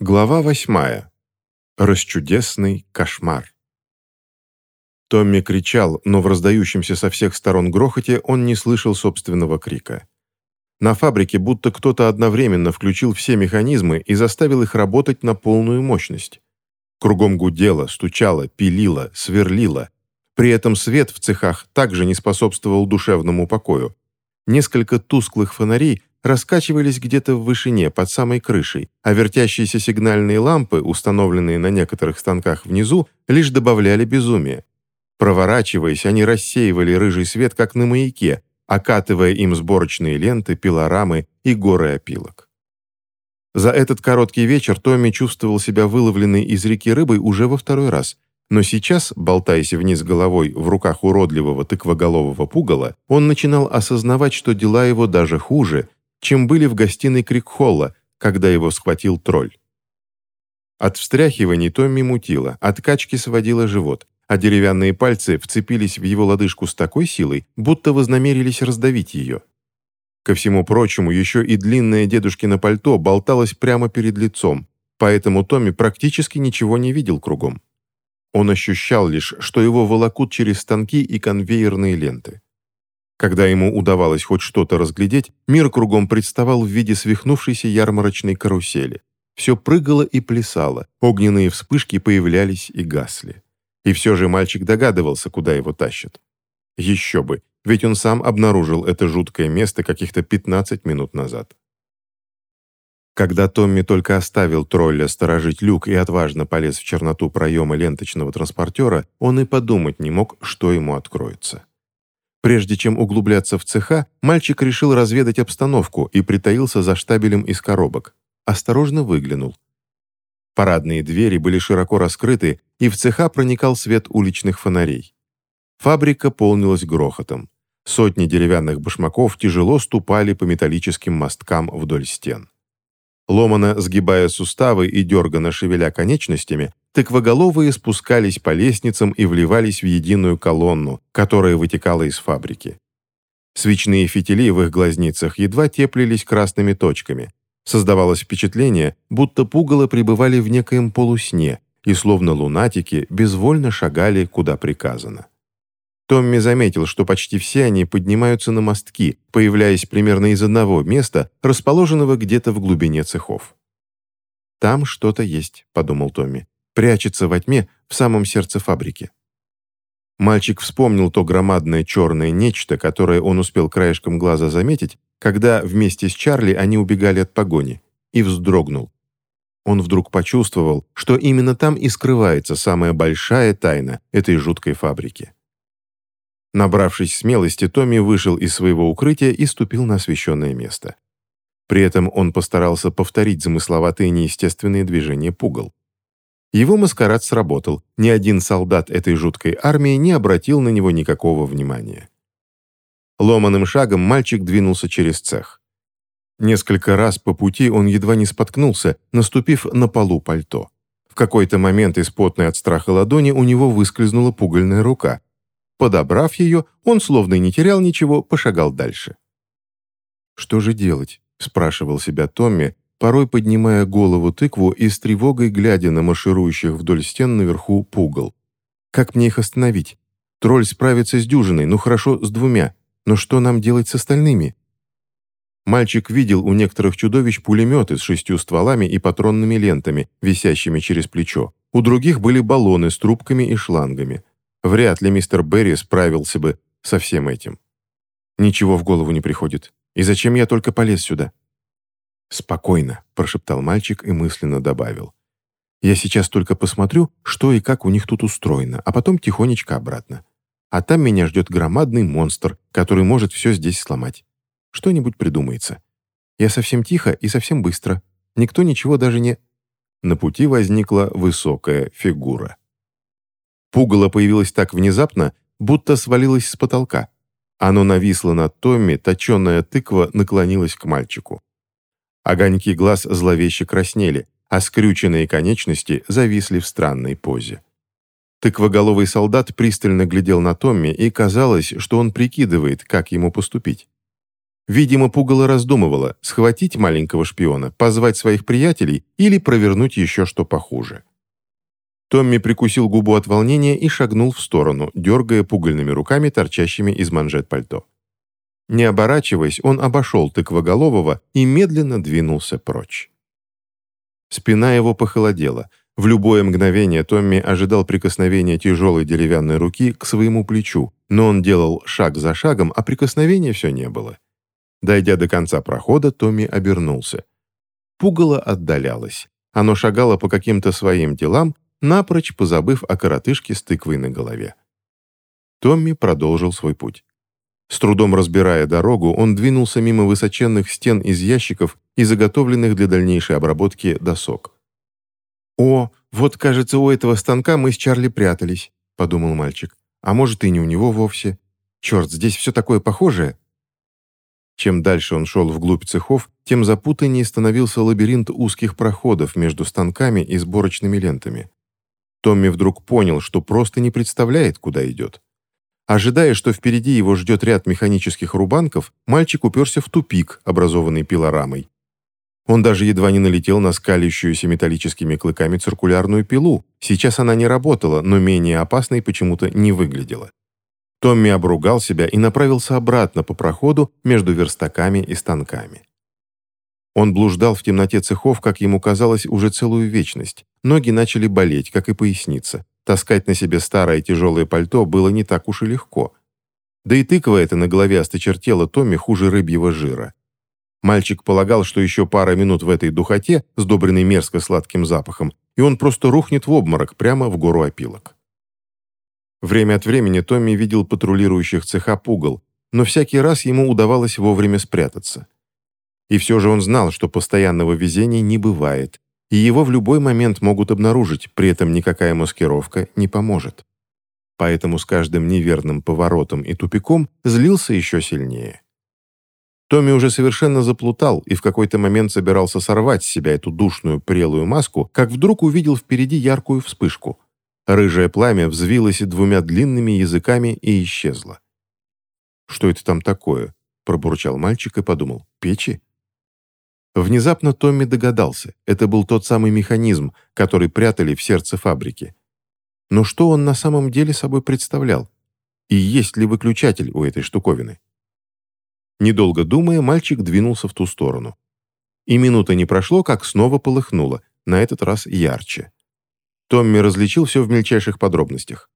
Глава восьмая. Расчудесный кошмар. Томми кричал, но в раздающемся со всех сторон грохоте он не слышал собственного крика. На фабрике будто кто-то одновременно включил все механизмы и заставил их работать на полную мощность. Кругом гудело, стучало, пилило, сверлило. При этом свет в цехах также не способствовал душевному покою. Несколько тусклых фонарей раскачивались где-то в вышине, под самой крышей, а вертящиеся сигнальные лампы, установленные на некоторых станках внизу, лишь добавляли безумие. Проворачиваясь, они рассеивали рыжий свет, как на маяке, окатывая им сборочные ленты, пилорамы и горы опилок. За этот короткий вечер Томми чувствовал себя выловленной из реки рыбой уже во второй раз – но сейчас, болтаясь вниз головой в руках уродливого тыквоголового пугала, он начинал осознавать, что дела его даже хуже, чем были в гостиной Крикхолла, когда его схватил тролль. От встряхиваний Томми мутило, от качки сводило живот, а деревянные пальцы вцепились в его лодыжку с такой силой, будто вознамерились раздавить ее. Ко всему прочему, еще и длинное дедушкино пальто болталось прямо перед лицом, поэтому Томми практически ничего не видел кругом. Он ощущал лишь, что его волокут через станки и конвейерные ленты. Когда ему удавалось хоть что-то разглядеть, мир кругом представал в виде свихнувшейся ярмарочной карусели. Все прыгало и плясало, огненные вспышки появлялись и гасли. И все же мальчик догадывался, куда его тащат. Еще бы, ведь он сам обнаружил это жуткое место каких-то 15 минут назад. Когда Томми только оставил тролля сторожить люк и отважно полез в черноту проема ленточного транспортера, он и подумать не мог, что ему откроется. Прежде чем углубляться в цеха, мальчик решил разведать обстановку и притаился за штабелем из коробок. Осторожно выглянул. Парадные двери были широко раскрыты, и в цеха проникал свет уличных фонарей. Фабрика полнилась грохотом. Сотни деревянных башмаков тяжело ступали по металлическим мосткам вдоль стен. Ломано сгибая суставы и дергано шевеля конечностями, тыквоголовые спускались по лестницам и вливались в единую колонну, которая вытекала из фабрики. Свечные фитили в их глазницах едва теплились красными точками. Создавалось впечатление, будто пугало пребывали в некоем полусне и, словно лунатики, безвольно шагали, куда приказано. Томми заметил, что почти все они поднимаются на мостки, появляясь примерно из одного места, расположенного где-то в глубине цехов. «Там что-то есть», — подумал Томми прячется во тьме в самом сердце фабрики. Мальчик вспомнил то громадное черное нечто, которое он успел краешком глаза заметить, когда вместе с Чарли они убегали от погони, и вздрогнул. Он вдруг почувствовал, что именно там и скрывается самая большая тайна этой жуткой фабрики. Набравшись смелости, Томми вышел из своего укрытия и ступил на освещенное место. При этом он постарался повторить замысловатые неестественные движения пугал. Его маскарад сработал, ни один солдат этой жуткой армии не обратил на него никакого внимания. Ломаным шагом мальчик двинулся через цех. Несколько раз по пути он едва не споткнулся, наступив на полу пальто. В какой-то момент из потной от страха ладони у него выскользнула пугальная рука. Подобрав ее, он, словно не терял ничего, пошагал дальше. «Что же делать?» – спрашивал себя Томми, порой поднимая голову тыкву и с тревогой глядя на марширующих вдоль стен наверху пугал. «Как мне их остановить? Тролль справится с дюжиной, ну хорошо, с двумя. Но что нам делать с остальными?» Мальчик видел у некоторых чудовищ пулеметы с шестью стволами и патронными лентами, висящими через плечо. У других были баллоны с трубками и шлангами. Вряд ли мистер Берри справился бы со всем этим. Ничего в голову не приходит. И зачем я только полез сюда? «Спокойно», – прошептал мальчик и мысленно добавил. «Я сейчас только посмотрю, что и как у них тут устроено, а потом тихонечко обратно. А там меня ждет громадный монстр, который может все здесь сломать. Что-нибудь придумается. Я совсем тихо и совсем быстро. Никто ничего даже не...» На пути возникла высокая фигура. Пугало появилось так внезапно, будто свалилось с потолка. Оно нависло над Томми, точеная тыква наклонилась к мальчику. Огоньки глаз зловеще краснели, а скрюченные конечности зависли в странной позе. Тыквоголовый солдат пристально глядел на Томми, и казалось, что он прикидывает, как ему поступить. Видимо, пугало раздумывала, схватить маленького шпиона, позвать своих приятелей или провернуть еще что похуже. Томми прикусил губу от волнения и шагнул в сторону, дергая пугальными руками, торчащими из манжет пальто. Не оборачиваясь, он обошел тыквоголового и медленно двинулся прочь. Спина его похолодела. В любое мгновение Томми ожидал прикосновения тяжелой деревянной руки к своему плечу, но он делал шаг за шагом, а прикосновения все не было. Дойдя до конца прохода, Томми обернулся. Пугало отдалялось. Оно шагало по каким-то своим делам, напрочь позабыв о коротышке с тыквой на голове. Томми продолжил свой путь. С трудом разбирая дорогу, он двинулся мимо высоченных стен из ящиков и заготовленных для дальнейшей обработки досок. «О, вот, кажется, у этого станка мы с Чарли прятались», — подумал мальчик. «А может, и не у него вовсе. Черт, здесь все такое похожее». Чем дальше он шел вглубь цехов, тем запутаннее становился лабиринт узких проходов между станками и сборочными лентами. Томми вдруг понял, что просто не представляет, куда идет. Ожидая, что впереди его ждет ряд механических рубанков, мальчик уперся в тупик, образованный пилорамой. Он даже едва не налетел на скалящуюся металлическими клыками циркулярную пилу. Сейчас она не работала, но менее опасной почему-то не выглядела. Томми обругал себя и направился обратно по проходу между верстаками и станками. Он блуждал в темноте цехов, как ему казалось, уже целую вечность. Ноги начали болеть, как и поясница. Таскать на себе старое тяжелое пальто было не так уж и легко. Да и тыква эта на голове осточертела Томми хуже рыбьего жира. Мальчик полагал, что еще пара минут в этой духоте, сдобренной мерзко сладким запахом, и он просто рухнет в обморок прямо в гору опилок. Время от времени Томми видел патрулирующих цеха пугал, но всякий раз ему удавалось вовремя спрятаться. И все же он знал, что постоянного везения не бывает, и его в любой момент могут обнаружить, при этом никакая маскировка не поможет. Поэтому с каждым неверным поворотом и тупиком злился еще сильнее. Томми уже совершенно заплутал и в какой-то момент собирался сорвать с себя эту душную прелую маску, как вдруг увидел впереди яркую вспышку. Рыжее пламя взвилось двумя длинными языками и исчезло. «Что это там такое?» – пробурчал мальчик и подумал. «Печи?» Внезапно Томми догадался, это был тот самый механизм, который прятали в сердце фабрики. Но что он на самом деле собой представлял? И есть ли выключатель у этой штуковины? Недолго думая, мальчик двинулся в ту сторону. И минута не прошло, как снова полыхнуло, на этот раз ярче. Томми различил все в мельчайших подробностях.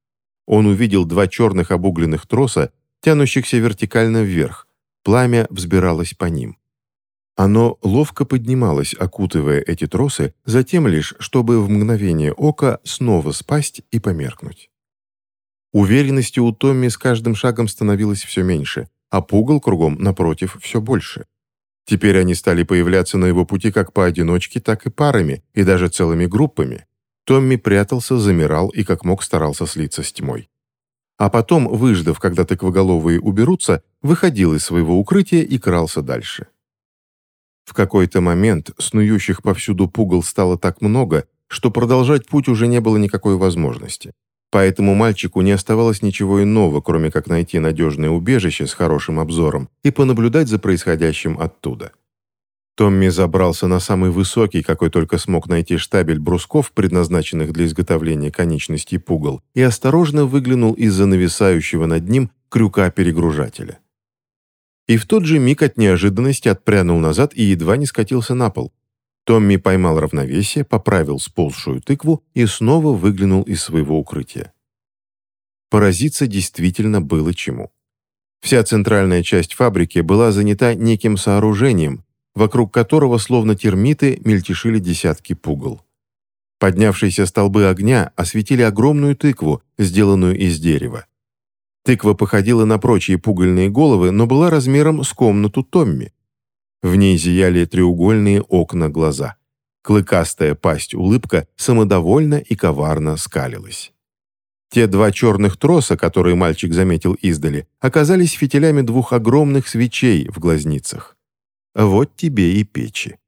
Он увидел два черных обугленных троса, тянущихся вертикально вверх. Пламя взбиралось по ним. Оно ловко поднималось, окутывая эти тросы, затем лишь, чтобы в мгновение ока снова спасть и померкнуть. Уверенности у Томми с каждым шагом становилось все меньше, а пугал кругом, напротив, все больше. Теперь они стали появляться на его пути как поодиночке, так и парами, и даже целыми группами. Томми прятался, замирал и как мог старался слиться с тьмой. А потом, выждав, когда тыквоголовые уберутся, выходил из своего укрытия и крался дальше. В какой-то момент снующих повсюду пугал стало так много, что продолжать путь уже не было никакой возможности. Поэтому мальчику не оставалось ничего иного, кроме как найти надежное убежище с хорошим обзором и понаблюдать за происходящим оттуда. Томми забрался на самый высокий, какой только смог найти штабель брусков, предназначенных для изготовления конечностей пугал, и осторожно выглянул из-за нависающего над ним крюка перегружателя и в тот же миг от неожиданности отпрянул назад и едва не скатился на пол. Томми поймал равновесие, поправил сползшую тыкву и снова выглянул из своего укрытия. Поразиться действительно было чему. Вся центральная часть фабрики была занята неким сооружением, вокруг которого, словно термиты, мельтешили десятки пугал. Поднявшиеся столбы огня осветили огромную тыкву, сделанную из дерева. Тыква походила на прочие пугальные головы, но была размером с комнату Томми. В ней зияли треугольные окна глаза. Клыкастая пасть-улыбка самодовольно и коварно скалилась. Те два черных троса, которые мальчик заметил издали, оказались фитилями двух огромных свечей в глазницах. Вот тебе и печи.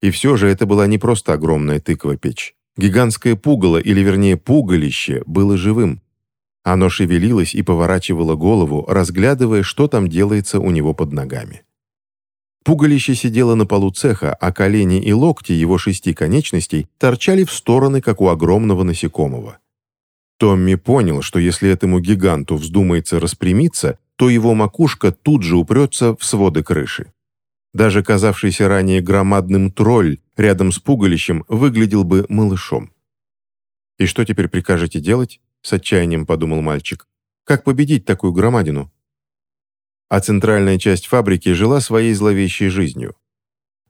И все же это была не просто огромная тыква-печь. Гигантское пугало, или вернее пугалище, было живым. Оно шевелилось и поворачивало голову, разглядывая, что там делается у него под ногами. Пугалище сидело на полу цеха, а колени и локти его шести конечностей торчали в стороны, как у огромного насекомого. Томми понял, что если этому гиганту вздумается распрямиться, то его макушка тут же упрется в своды крыши. Даже казавшийся ранее громадным тролль рядом с пугалищем выглядел бы малышом. «И что теперь прикажете делать?» — с отчаянием подумал мальчик. «Как победить такую громадину?» А центральная часть фабрики жила своей зловещей жизнью.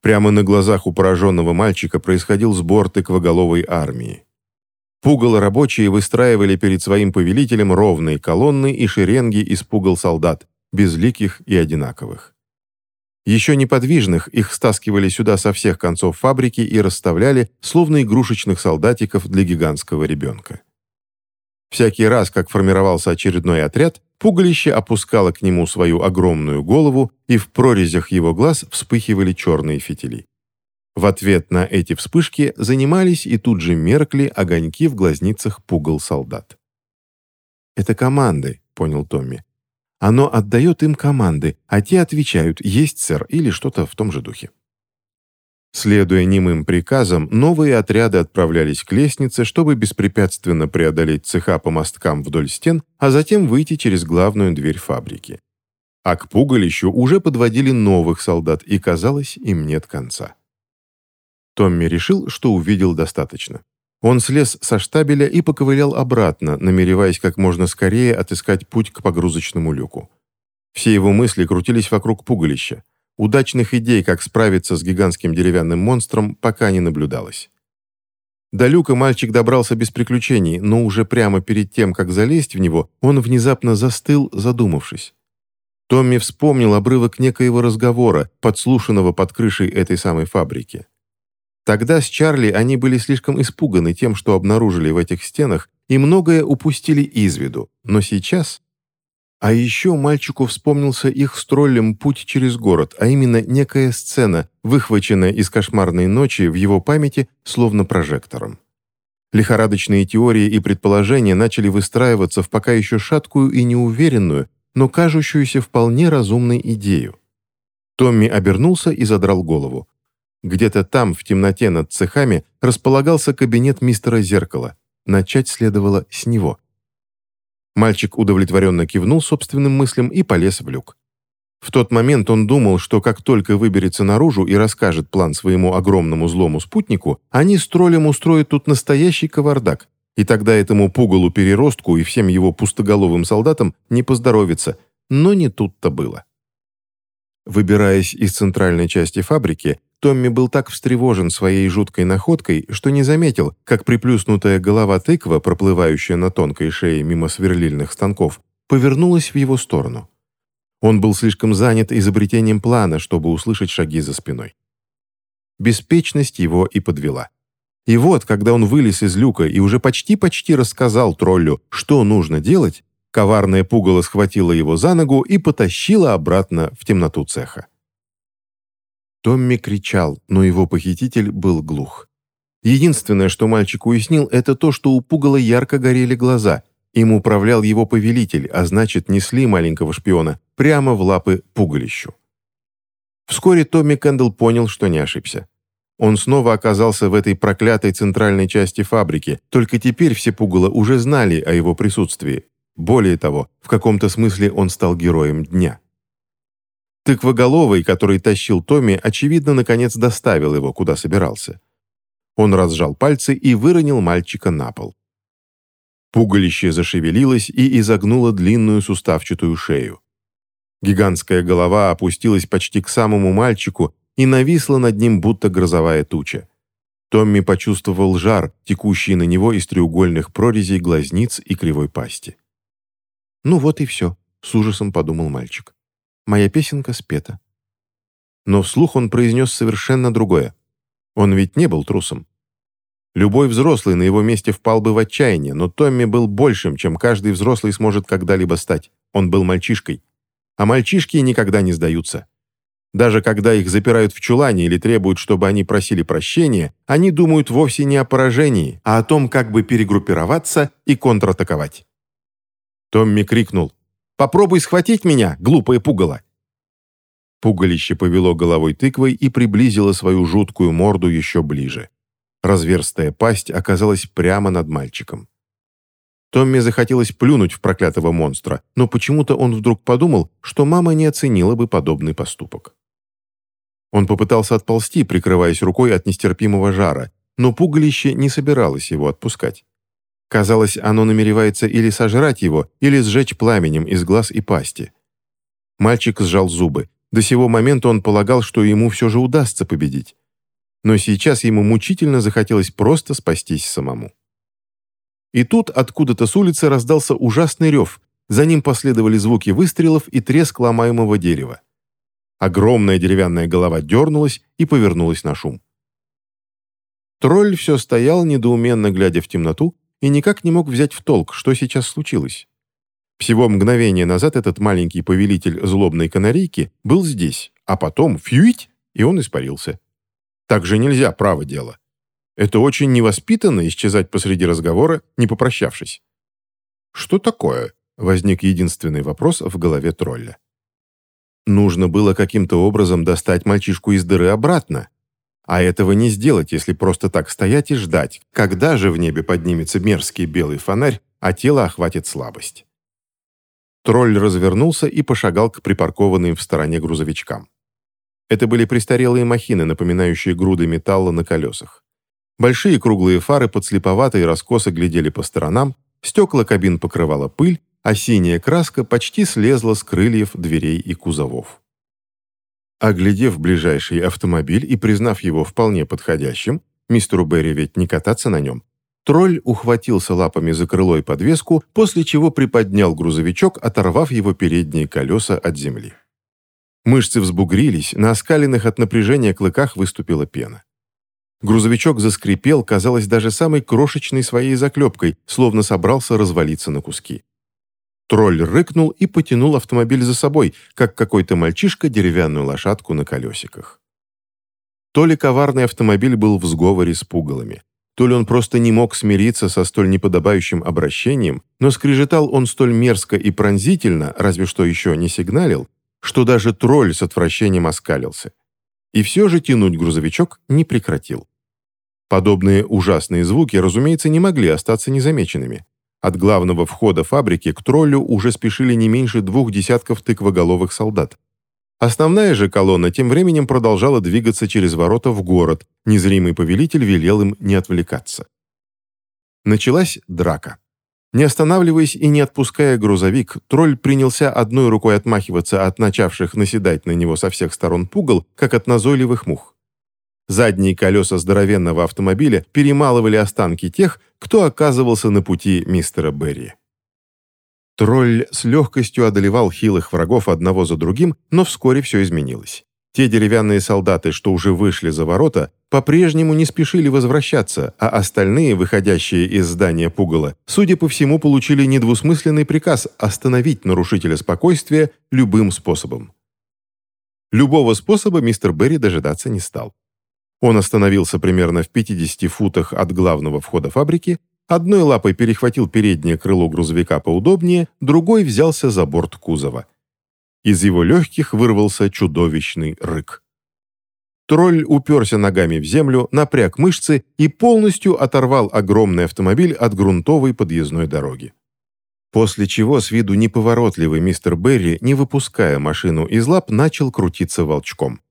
Прямо на глазах у пораженного мальчика происходил сбор тыквоголовой армии. Пугало рабочие выстраивали перед своим повелителем ровные колонны и шеренги из пугал солдат, безликих и одинаковых. Еще неподвижных их стаскивали сюда со всех концов фабрики и расставляли, словно игрушечных солдатиков для гигантского ребенка. Всякий раз, как формировался очередной отряд, пугалище опускало к нему свою огромную голову, и в прорезях его глаз вспыхивали черные фитили. В ответ на эти вспышки занимались и тут же меркли огоньки в глазницах пугал солдат. «Это команды», — понял Томми. Оно отдает им команды, а те отвечают «Есть, сэр» или что-то в том же духе. Следуя немым приказам, новые отряды отправлялись к лестнице, чтобы беспрепятственно преодолеть цеха по мосткам вдоль стен, а затем выйти через главную дверь фабрики. А к пугалищу уже подводили новых солдат, и, казалось, им нет конца. Томми решил, что увидел достаточно. Он слез со штабеля и поковылял обратно, намереваясь как можно скорее отыскать путь к погрузочному люку. Все его мысли крутились вокруг пугалища. Удачных идей, как справиться с гигантским деревянным монстром, пока не наблюдалось. До люка мальчик добрался без приключений, но уже прямо перед тем, как залезть в него, он внезапно застыл, задумавшись. Томми вспомнил обрывок некоего разговора, подслушанного под крышей этой самой фабрики. Тогда с Чарли они были слишком испуганы тем, что обнаружили в этих стенах, и многое упустили из виду. Но сейчас... А еще мальчику вспомнился их с троллем путь через город, а именно некая сцена, выхваченная из кошмарной ночи в его памяти словно прожектором. Лихорадочные теории и предположения начали выстраиваться в пока еще шаткую и неуверенную, но кажущуюся вполне разумной идею. Томми обернулся и задрал голову. Где-то там, в темноте над цехами, располагался кабинет мистера Зеркала. Начать следовало с него. Мальчик удовлетворенно кивнул собственным мыслям и полез в люк. В тот момент он думал, что как только выберется наружу и расскажет план своему огромному злому спутнику, они с троллем устроят тут настоящий кавардак, и тогда этому пугалу-переростку и всем его пустоголовым солдатам не поздоровится, но не тут-то было. Выбираясь из центральной части фабрики, Томми был так встревожен своей жуткой находкой, что не заметил, как приплюснутая голова тыква, проплывающая на тонкой шее мимо сверлильных станков, повернулась в его сторону. Он был слишком занят изобретением плана, чтобы услышать шаги за спиной. Беспечность его и подвела. И вот, когда он вылез из люка и уже почти-почти рассказал троллю, что нужно делать, коварное пугало схватило его за ногу и потащило обратно в темноту цеха. Томми кричал, но его похититель был глух. Единственное, что мальчик уяснил, это то, что у пугала ярко горели глаза. Им управлял его повелитель, а значит, несли маленького шпиона прямо в лапы пугалищу. Вскоре Томми Кэндл понял, что не ошибся. Он снова оказался в этой проклятой центральной части фабрики, только теперь все пугало уже знали о его присутствии. Более того, в каком-то смысле он стал героем дня. Тыквоголовый, который тащил Томми, очевидно, наконец доставил его, куда собирался. Он разжал пальцы и выронил мальчика на пол. Пугалище зашевелилось и изогнуло длинную суставчатую шею. Гигантская голова опустилась почти к самому мальчику и нависла над ним, будто грозовая туча. Томми почувствовал жар, текущий на него из треугольных прорезей глазниц и кривой пасти. «Ну вот и все», — с ужасом подумал мальчик. Моя песенка спета. Но вслух он произнес совершенно другое. Он ведь не был трусом. Любой взрослый на его месте впал бы в отчаяние, но Томми был большим, чем каждый взрослый сможет когда-либо стать. Он был мальчишкой. А мальчишки никогда не сдаются. Даже когда их запирают в чулане или требуют, чтобы они просили прощения, они думают вовсе не о поражении, а о том, как бы перегруппироваться и контратаковать. Томми крикнул. «Попробуй схватить меня, глупое пугало!» Пугалище повело головой тыквой и приблизило свою жуткую морду еще ближе. Разверстая пасть оказалась прямо над мальчиком. Томми захотелось плюнуть в проклятого монстра, но почему-то он вдруг подумал, что мама не оценила бы подобный поступок. Он попытался отползти, прикрываясь рукой от нестерпимого жара, но пугалище не собиралось его отпускать. Казалось, оно намеревается или сожрать его, или сжечь пламенем из глаз и пасти. Мальчик сжал зубы. До сего момента он полагал, что ему все же удастся победить. Но сейчас ему мучительно захотелось просто спастись самому. И тут откуда-то с улицы раздался ужасный рев. За ним последовали звуки выстрелов и треск ломаемого дерева. Огромная деревянная голова дернулась и повернулась на шум. Тролль все стоял, недоуменно глядя в темноту, и никак не мог взять в толк, что сейчас случилось. Всего мгновение назад этот маленький повелитель злобной канарейки был здесь, а потом фьюить, и он испарился. Так же нельзя, право дело. Это очень невоспитанно исчезать посреди разговора, не попрощавшись. «Что такое?» — возник единственный вопрос в голове тролля. Нужно было каким-то образом достать мальчишку из дыры обратно. А этого не сделать, если просто так стоять и ждать, когда же в небе поднимется мерзкий белый фонарь, а тело охватит слабость. Тролль развернулся и пошагал к припаркованным в стороне грузовичкам. Это были престарелые махины, напоминающие груды металла на колесах. Большие круглые фары подслеповато и раскосо глядели по сторонам, стекла кабин покрывала пыль, а синяя краска почти слезла с крыльев, дверей и кузовов. Оглядев ближайший автомобиль и признав его вполне подходящим, мистеру Берри ведь не кататься на нем, тролль ухватился лапами за крыло и подвеску, после чего приподнял грузовичок, оторвав его передние колеса от земли. Мышцы взбугрились, на оскаленных от напряжения клыках выступила пена. Грузовичок заскрипел, казалось, даже самой крошечной своей заклепкой, словно собрался развалиться на куски. Тролль рыкнул и потянул автомобиль за собой, как какой-то мальчишка деревянную лошадку на колесиках. То ли коварный автомобиль был в сговоре с пугалами, то ли он просто не мог смириться со столь неподобающим обращением, но скрежетал он столь мерзко и пронзительно, разве что еще не сигналил, что даже тролль с отвращением оскалился. И все же тянуть грузовичок не прекратил. Подобные ужасные звуки, разумеется, не могли остаться незамеченными. От главного входа фабрики к троллю уже спешили не меньше двух десятков тыквоголовых солдат. Основная же колонна тем временем продолжала двигаться через ворота в город, незримый повелитель велел им не отвлекаться. Началась драка. Не останавливаясь и не отпуская грузовик, тролль принялся одной рукой отмахиваться от начавших наседать на него со всех сторон пугал, как от назойливых мух. Задние колеса здоровенного автомобиля перемалывали останки тех, кто оказывался на пути мистера Берри. Тролль с легкостью одолевал хилых врагов одного за другим, но вскоре все изменилось. Те деревянные солдаты, что уже вышли за ворота, по-прежнему не спешили возвращаться, а остальные, выходящие из здания пугала, судя по всему, получили недвусмысленный приказ остановить нарушителя спокойствия любым способом. Любого способа мистер Берри дожидаться не стал. Он остановился примерно в 50 футах от главного входа фабрики, одной лапой перехватил переднее крыло грузовика поудобнее, другой взялся за борт кузова. Из его легких вырвался чудовищный рык. Тролль уперся ногами в землю, напряг мышцы и полностью оторвал огромный автомобиль от грунтовой подъездной дороги. После чего с виду неповоротливый мистер Берри, не выпуская машину из лап, начал крутиться волчком.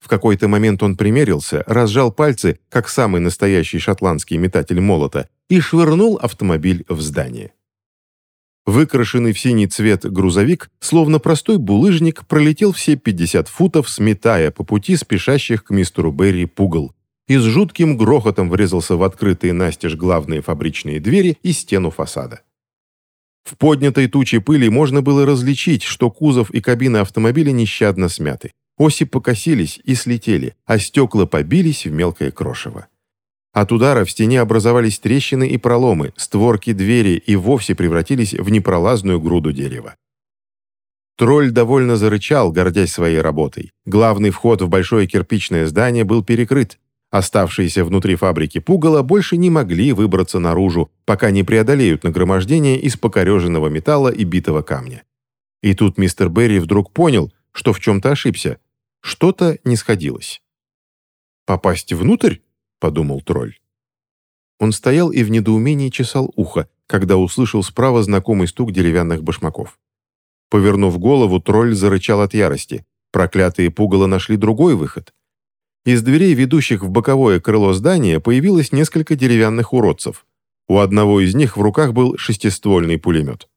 В какой-то момент он примерился, разжал пальцы, как самый настоящий шотландский метатель молота, и швырнул автомобиль в здание. Выкрашенный в синий цвет грузовик, словно простой булыжник, пролетел все 50 футов, сметая по пути спешащих к мистеру Берри пугал, и с жутким грохотом врезался в открытые настежь главные фабричные двери и стену фасада. В поднятой туче пыли можно было различить, что кузов и кабина автомобиля нещадно смяты. Оси покосились и слетели, а стекла побились в мелкое крошево. От удара в стене образовались трещины и проломы, створки двери и вовсе превратились в непролазную груду дерева. Тролль довольно зарычал, гордясь своей работой. Главный вход в большое кирпичное здание был перекрыт, Оставшиеся внутри фабрики пугало больше не могли выбраться наружу, пока не преодолеют нагромождение из покореженного металла и битого камня. И тут мистер Берри вдруг понял, что в чем-то ошибся. Что-то не сходилось. «Попасть внутрь?» — подумал тролль. Он стоял и в недоумении чесал ухо, когда услышал справа знакомый стук деревянных башмаков. Повернув голову, тролль зарычал от ярости. Проклятые пугало нашли другой выход. Из дверей, ведущих в боковое крыло здания, появилось несколько деревянных уродцев. У одного из них в руках был шестиствольный пулемет.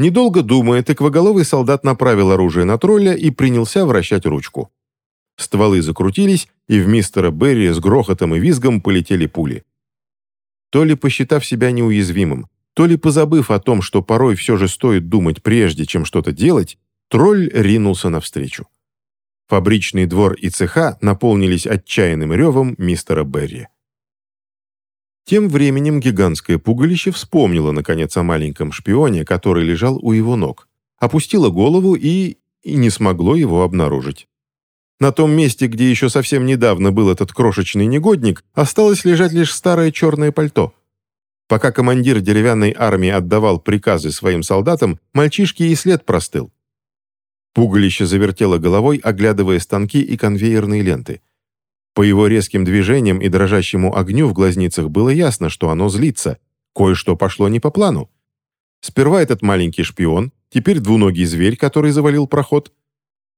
Недолго думая, тыквоголовый солдат направил оружие на тролля и принялся вращать ручку. Стволы закрутились, и в мистера Берри с грохотом и визгом полетели пули. То ли посчитав себя неуязвимым, то ли позабыв о том, что порой все же стоит думать прежде, чем что-то делать, тролль ринулся навстречу. Фабричный двор и цеха наполнились отчаянным ревом мистера Берри. Тем временем гигантское пугалище вспомнило, наконец, о маленьком шпионе, который лежал у его ног, опустило голову и... и не смогло его обнаружить. На том месте, где еще совсем недавно был этот крошечный негодник, осталось лежать лишь старое черное пальто. Пока командир деревянной армии отдавал приказы своим солдатам, мальчишки и след простыл. Пугалище завертело головой, оглядывая станки и конвейерные ленты. По его резким движениям и дрожащему огню в глазницах было ясно, что оно злится. Кое-что пошло не по плану. Сперва этот маленький шпион, теперь двуногий зверь, который завалил проход,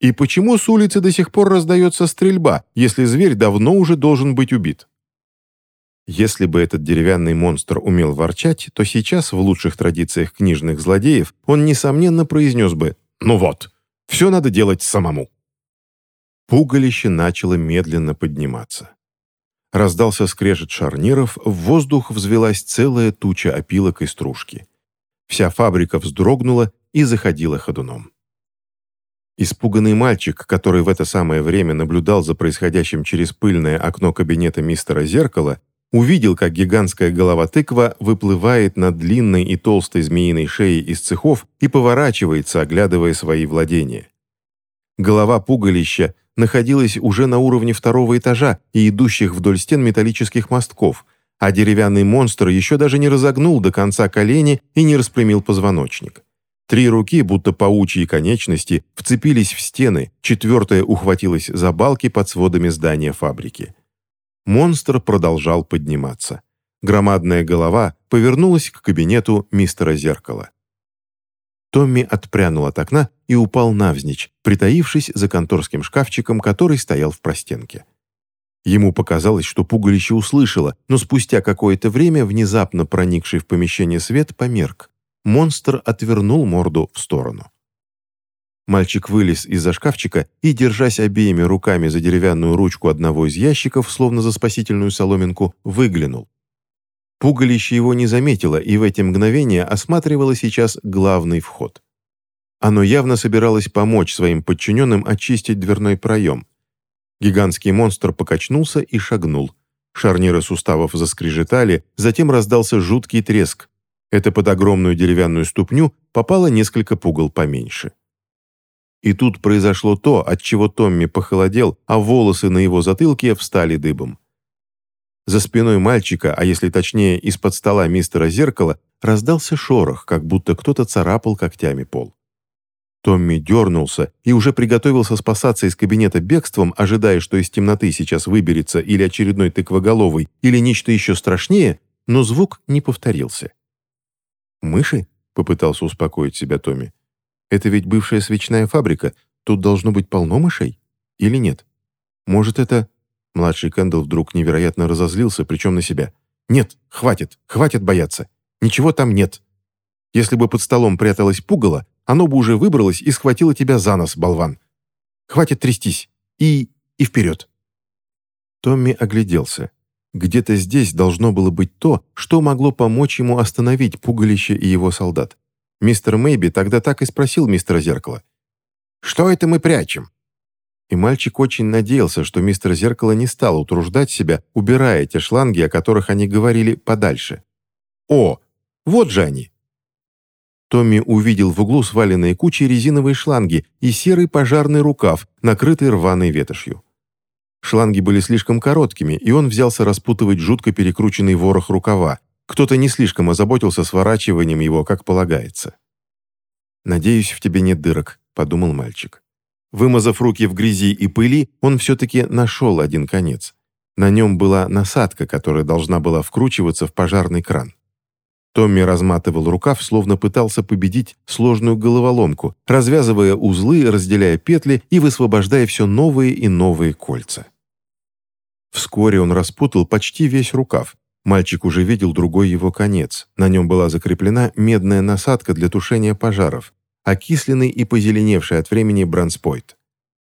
и почему с улицы до сих пор раздается стрельба, если зверь давно уже должен быть убит? Если бы этот деревянный монстр умел ворчать, то сейчас, в лучших традициях книжных злодеев, он, несомненно, произнес бы «Ну вот, все надо делать самому». Пугалище начало медленно подниматься. Раздался скрежет шарниров, в воздух взвелась целая туча опилок и стружки. Вся фабрика вздрогнула и заходила ходуном. Испуганный мальчик, который в это самое время наблюдал за происходящим через пыльное окно кабинета мистера Зеркала, увидел, как гигантская голова тыква выплывает над длинной и толстой змеиной шеей из цехов и поворачивается, оглядывая свои владения. Голова пугалища находилась уже на уровне второго этажа и идущих вдоль стен металлических мостков, а деревянный монстр еще даже не разогнул до конца колени и не распрямил позвоночник. Три руки, будто паучьи конечности, вцепились в стены, четвертая ухватилась за балки под сводами здания фабрики. Монстр продолжал подниматься. Громадная голова повернулась к кабинету мистера Зеркала. Томми отпрянул от окна и упал навзничь, притаившись за конторским шкафчиком, который стоял в простенке. Ему показалось, что пугалище услышало, но спустя какое-то время внезапно проникший в помещение свет померк монстр отвернул морду в сторону. Мальчик вылез из-за шкафчика и, держась обеими руками за деревянную ручку одного из ящиков, словно за спасительную соломинку, выглянул. Пугалище его не заметило и в эти мгновения осматривало сейчас главный вход. Оно явно собиралось помочь своим подчиненным очистить дверной проем. Гигантский монстр покачнулся и шагнул. Шарниры суставов заскрежетали, затем раздался жуткий треск, это под огромную деревянную ступню попало несколько пугал поменьше. И тут произошло то, от чего Томми похолодел, а волосы на его затылке встали дыбом. За спиной мальчика, а если точнее из-под стола мистера Зеркала, раздался шорох, как будто кто-то царапал когтями пол. Томми дернулся и уже приготовился спасаться из кабинета бегством, ожидая, что из темноты сейчас выберется или очередной тыквоголовый, или нечто еще страшнее, но звук не повторился. «Мыши?» — попытался успокоить себя Томми. «Это ведь бывшая свечная фабрика. Тут должно быть полно мышей? Или нет? Может, это...» Младший Кэндалл вдруг невероятно разозлился, причем на себя. «Нет, хватит, хватит бояться. Ничего там нет. Если бы под столом пряталось пугало, оно бы уже выбралось и схватило тебя за нос, болван. Хватит трястись. И... и вперед!» Томми огляделся. Где-то здесь должно было быть то, что могло помочь ему остановить пугалище и его солдат. Мистер Мэйби тогда так и спросил мистера Зеркала. «Что это мы прячем?» И мальчик очень надеялся, что мистер Зеркало не стал утруждать себя, убирая те шланги, о которых они говорили, подальше. «О, вот же они!» Томми увидел в углу сваленные кучи резиновые шланги и серый пожарный рукав, накрытый рваной ветошью. Шланги были слишком короткими, и он взялся распутывать жутко перекрученный ворох рукава. Кто-то не слишком озаботился сворачиванием его, как полагается. «Надеюсь, в тебе нет дырок», — подумал мальчик. Вымазав руки в грязи и пыли, он все-таки нашел один конец. На нем была насадка, которая должна была вкручиваться в пожарный кран. Томми разматывал рукав, словно пытался победить сложную головоломку, развязывая узлы, разделяя петли и высвобождая все новые и новые кольца. Вскоре он распутал почти весь рукав. Мальчик уже видел другой его конец. На нем была закреплена медная насадка для тушения пожаров, окисленный и позеленевший от времени бронспойт.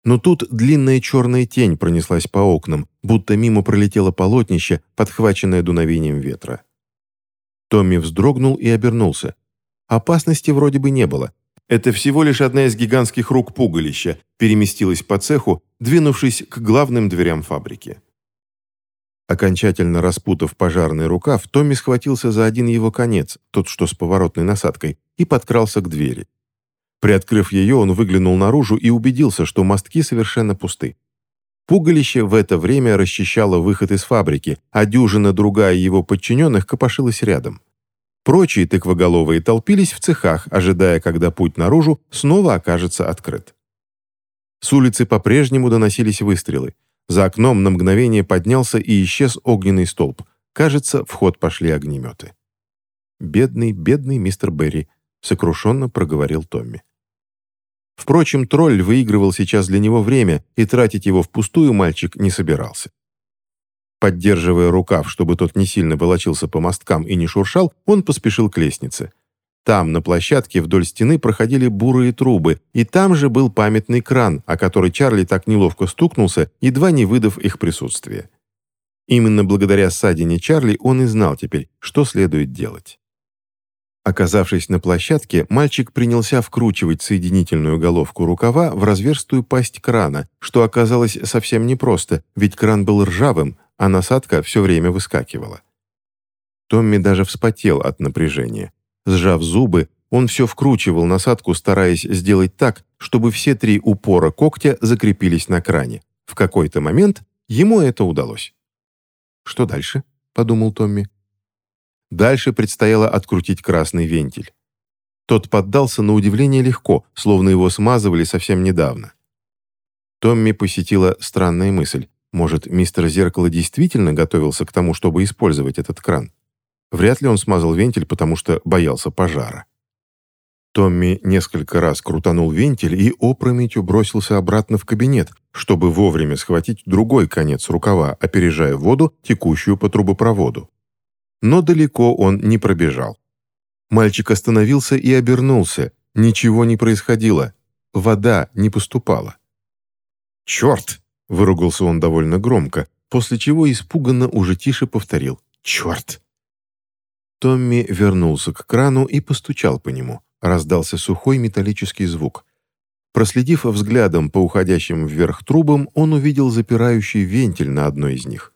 Но тут длинная черная тень пронеслась по окнам, будто мимо пролетело полотнище, подхваченное дуновением ветра. Томми вздрогнул и обернулся. Опасности вроде бы не было. Это всего лишь одна из гигантских рук пугалища переместилась по цеху, двинувшись к главным дверям фабрики. Окончательно распутав пожарный рукав, Томми схватился за один его конец, тот, что с поворотной насадкой, и подкрался к двери. Приоткрыв ее, он выглянул наружу и убедился, что мостки совершенно пусты. Пугалище в это время расчищало выход из фабрики, а дюжина другая его подчиненных копошилась рядом. Прочие тыквоголовые толпились в цехах, ожидая, когда путь наружу снова окажется открыт. С улицы по-прежнему доносились выстрелы. За окном на мгновение поднялся и исчез огненный столб. Кажется, в ход пошли огнеметы. «Бедный, бедный мистер Берри», — сокрушенно проговорил Томми. Впрочем, тролль выигрывал сейчас для него время, и тратить его впустую мальчик не собирался. Поддерживая рукав, чтобы тот не сильно волочился по мосткам и не шуршал, он поспешил к лестнице. Там, на площадке, вдоль стены проходили бурые трубы, и там же был памятный кран, о который Чарли так неловко стукнулся, едва не выдав их присутствие. Именно благодаря ссадине Чарли он и знал теперь, что следует делать. Оказавшись на площадке, мальчик принялся вкручивать соединительную головку рукава в разверстую пасть крана, что оказалось совсем непросто, ведь кран был ржавым, а насадка все время выскакивала. Томми даже вспотел от напряжения. Сжав зубы, он все вкручивал насадку, стараясь сделать так, чтобы все три упора когтя закрепились на кране. В какой-то момент ему это удалось. «Что дальше?» — подумал Томми. Дальше предстояло открутить красный вентиль. Тот поддался на удивление легко, словно его смазывали совсем недавно. Томми посетила странная мысль. Может, мистер Зеркало действительно готовился к тому, чтобы использовать этот кран? Вряд ли он смазал вентиль, потому что боялся пожара. Томми несколько раз крутанул вентиль и опрометью бросился обратно в кабинет, чтобы вовремя схватить другой конец рукава, опережая воду, текущую по трубопроводу но далеко он не пробежал. Мальчик остановился и обернулся. Ничего не происходило. Вода не поступала. «Черт!» — выругался он довольно громко, после чего испуганно уже тише повторил «Черт!». Томми вернулся к крану и постучал по нему. Раздался сухой металлический звук. Проследив взглядом по уходящим вверх трубам, он увидел запирающий вентиль на одной из них.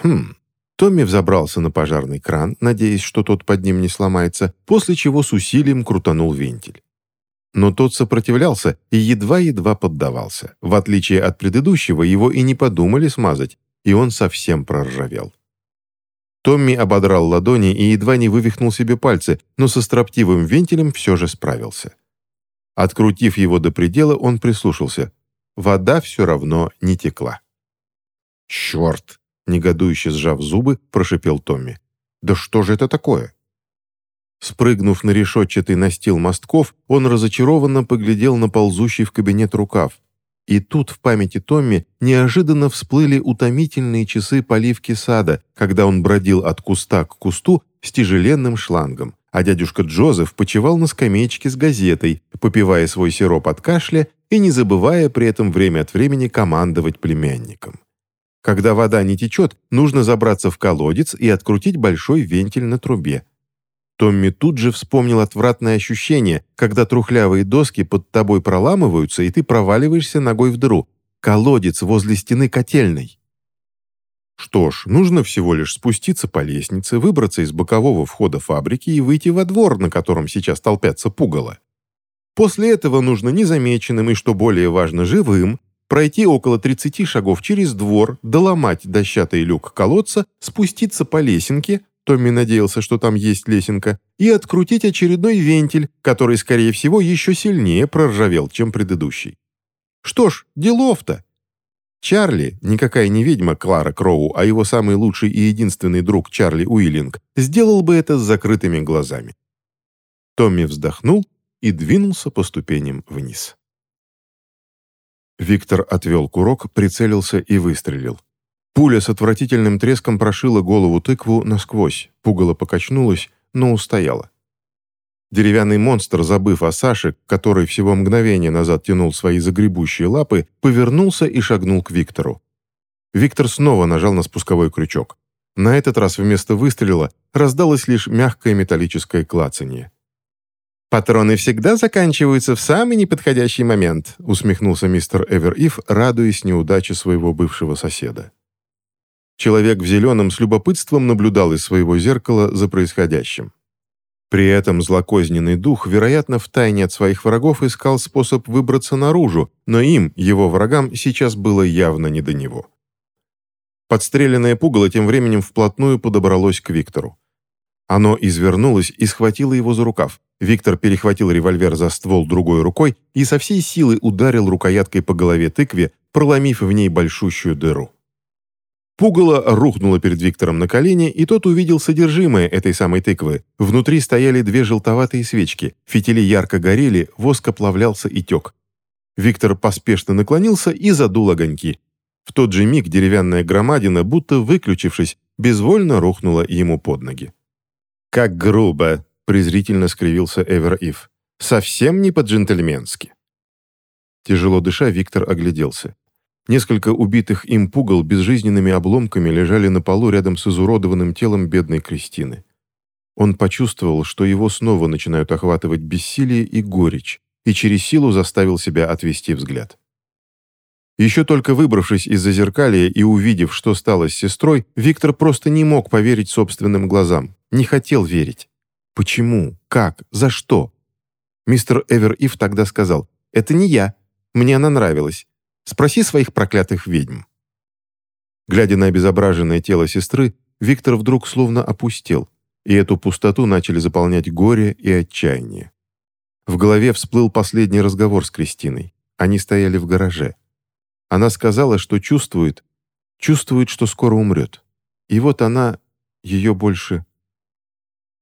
«Хм, Томми взобрался на пожарный кран, надеясь, что тот под ним не сломается, после чего с усилием крутанул вентиль. Но тот сопротивлялся и едва-едва поддавался. В отличие от предыдущего, его и не подумали смазать, и он совсем проржавел. Томми ободрал ладони и едва не вывихнул себе пальцы, но со строптивым вентилем все же справился. Открутив его до предела, он прислушался. Вода все равно не текла. «Черт!» Негодующе сжав зубы, прошипел Томми. «Да что же это такое?» Спрыгнув на решетчатый настил мостков, он разочарованно поглядел на ползущий в кабинет рукав. И тут в памяти Томми неожиданно всплыли утомительные часы поливки сада, когда он бродил от куста к кусту с тяжеленным шлангом, а дядюшка Джозеф почевал на скамеечке с газетой, попивая свой сироп от кашля и не забывая при этом время от времени командовать племянником. Когда вода не течет, нужно забраться в колодец и открутить большой вентиль на трубе. Томми тут же вспомнил отвратное ощущение, когда трухлявые доски под тобой проламываются, и ты проваливаешься ногой в дыру. Колодец возле стены котельной. Что ж, нужно всего лишь спуститься по лестнице, выбраться из бокового входа фабрики и выйти во двор, на котором сейчас толпятся пугало. После этого нужно незамеченным и, что более важно, живым, пройти около 30 шагов через двор, доломать дощатый люк колодца, спуститься по лесенке, Томми надеялся, что там есть лесенка, и открутить очередной вентиль, который, скорее всего, еще сильнее проржавел, чем предыдущий. Что ж, делов-то. Чарли, никакая не ведьма Клара Кроу, а его самый лучший и единственный друг Чарли Уиллинг, сделал бы это с закрытыми глазами. Томми вздохнул и двинулся по ступеням вниз. Виктор отвел курок, прицелился и выстрелил. Пуля с отвратительным треском прошила голову тыкву насквозь, пугало покачнулось, но устояла. Деревянный монстр, забыв о Саше, который всего мгновение назад тянул свои загребущие лапы, повернулся и шагнул к Виктору. Виктор снова нажал на спусковой крючок. На этот раз вместо выстрела раздалось лишь мягкое металлическое клацанье. «Патроны всегда заканчиваются в самый неподходящий момент», усмехнулся мистер Эвериф, радуясь неудаче своего бывшего соседа. Человек в зеленом с любопытством наблюдал из своего зеркала за происходящим. При этом злокозненный дух, вероятно, втайне от своих врагов искал способ выбраться наружу, но им, его врагам, сейчас было явно не до него. Подстреленное пугало тем временем вплотную подобралось к Виктору. Оно извернулось и схватило его за рукав. Виктор перехватил револьвер за ствол другой рукой и со всей силы ударил рукояткой по голове тыкве, проломив в ней большущую дыру. Пугало рухнуло перед Виктором на колени, и тот увидел содержимое этой самой тыквы. Внутри стояли две желтоватые свечки, фитили ярко горели, воск оплавлялся и тек. Виктор поспешно наклонился и задул огоньки. В тот же миг деревянная громадина, будто выключившись, безвольно рухнула ему под ноги. «Как грубо!» — презрительно скривился Эвер Ив. «Совсем не по-джентльменски». Тяжело дыша, Виктор огляделся. Несколько убитых им пугал безжизненными обломками лежали на полу рядом с изуродованным телом бедной Кристины. Он почувствовал, что его снова начинают охватывать бессилие и горечь, и через силу заставил себя отвести взгляд. Еще только выбравшись из зазеркалья и увидев, что стало с сестрой, Виктор просто не мог поверить собственным глазам, не хотел верить. Почему? Как? За что? Мистер Эвер Ив тогда сказал, «Это не я. Мне она нравилась. Спроси своих проклятых ведьм». Глядя на обезображенное тело сестры, Виктор вдруг словно опустел, и эту пустоту начали заполнять горе и отчаяние. В голове всплыл последний разговор с Кристиной. Они стояли в гараже. Она сказала, что чувствует, чувствует, что скоро умрет. И вот она, ее больше...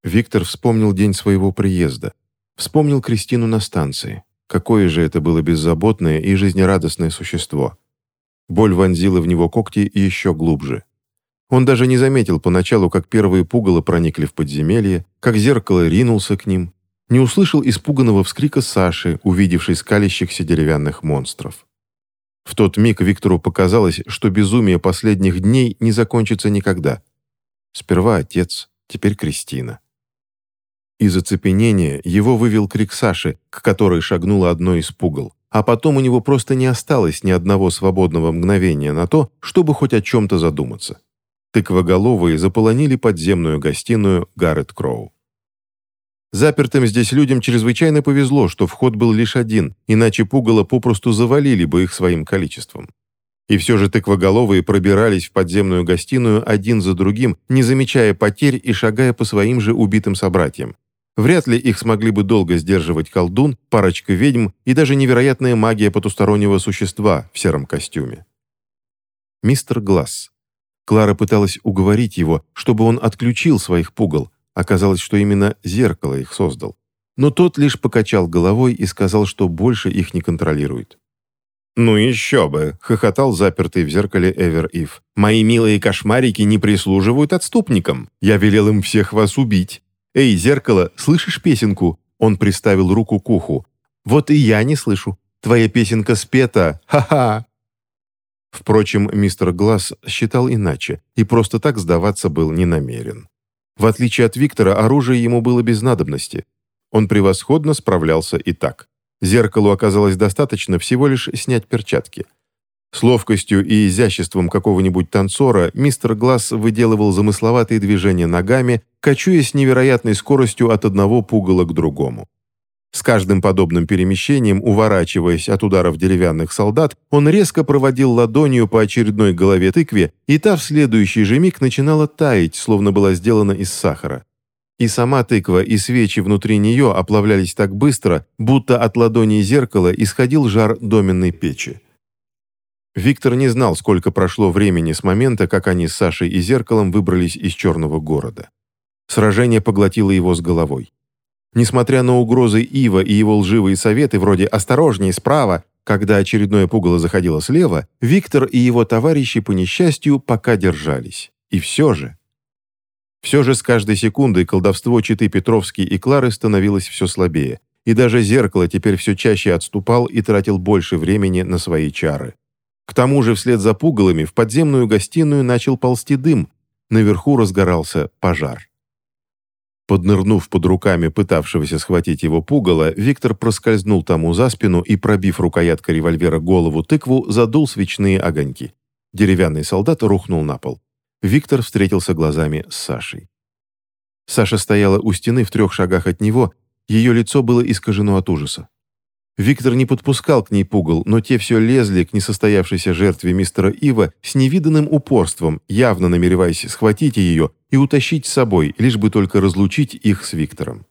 Виктор вспомнил день своего приезда. Вспомнил Кристину на станции. Какое же это было беззаботное и жизнерадостное существо. Боль вонзила в него когти еще глубже. Он даже не заметил поначалу, как первые пугало проникли в подземелье, как зеркало ринулся к ним, не услышал испуганного вскрика Саши, увидевшей скалящихся деревянных монстров. В тот миг Виктору показалось, что безумие последних дней не закончится никогда. Сперва отец, теперь Кристина. Из оцепенения его вывел крик Саши, к которой шагнуло одно из пугал. А потом у него просто не осталось ни одного свободного мгновения на то, чтобы хоть о чем-то задуматься. Тыквоголовые заполонили подземную гостиную Гаррет Кроу. Запертым здесь людям чрезвычайно повезло, что вход был лишь один, иначе пугало попросту завалили бы их своим количеством. И все же тыквоголовые пробирались в подземную гостиную один за другим, не замечая потерь и шагая по своим же убитым собратьям. Вряд ли их смогли бы долго сдерживать колдун, парочка ведьм и даже невероятная магия потустороннего существа в сером костюме. Мистер Глаз. Клара пыталась уговорить его, чтобы он отключил своих пугал. Оказалось, что именно зеркало их создал. Но тот лишь покачал головой и сказал, что больше их не контролирует. «Ну еще бы!» — хохотал запертый в зеркале Эвер Ив. «Мои милые кошмарики не прислуживают отступникам. Я велел им всех вас убить. «Эй, зеркало, слышишь песенку?» Он приставил руку к уху. «Вот и я не слышу. Твоя песенка спета. Ха-ха!» Впрочем, мистер Глаз считал иначе и просто так сдаваться был не намерен. В отличие от Виктора, оружие ему было без надобности. Он превосходно справлялся и так. Зеркалу оказалось достаточно всего лишь снять перчатки – с ловкостью и изяществом какого-нибудь танцора мистер Глаз выделывал замысловатые движения ногами, кочуясь с невероятной скоростью от одного пугала к другому. С каждым подобным перемещением, уворачиваясь от ударов деревянных солдат, он резко проводил ладонью по очередной голове тыкве, и та в следующий же миг начинала таять, словно была сделана из сахара. И сама тыква, и свечи внутри нее оплавлялись так быстро, будто от ладони зеркала исходил жар доменной печи. Виктор не знал, сколько прошло времени с момента, как они с Сашей и зеркалом выбрались из черного города. Сражение поглотило его с головой. Несмотря на угрозы Ива и его лживые советы вроде «осторожней, справа», когда очередное пугало заходило слева, Виктор и его товарищи по несчастью пока держались. И все же... Все же с каждой секундой колдовство Читы Петровский и Клары становилось все слабее, и даже зеркало теперь все чаще отступал и тратил больше времени на свои чары. К тому же вслед за пугалами в подземную гостиную начал ползти дым, наверху разгорался пожар. Поднырнув под руками пытавшегося схватить его пугало, Виктор проскользнул тому за спину и, пробив рукояткой револьвера голову тыкву, задул свечные огоньки. Деревянный солдат рухнул на пол. Виктор встретился глазами с Сашей. Саша стояла у стены в трех шагах от него, ее лицо было искажено от ужаса. Виктор не подпускал к ней пугал, но те все лезли к несостоявшейся жертве мистера Ива с невиданным упорством, явно намереваясь схватить ее и утащить с собой, лишь бы только разлучить их с Виктором.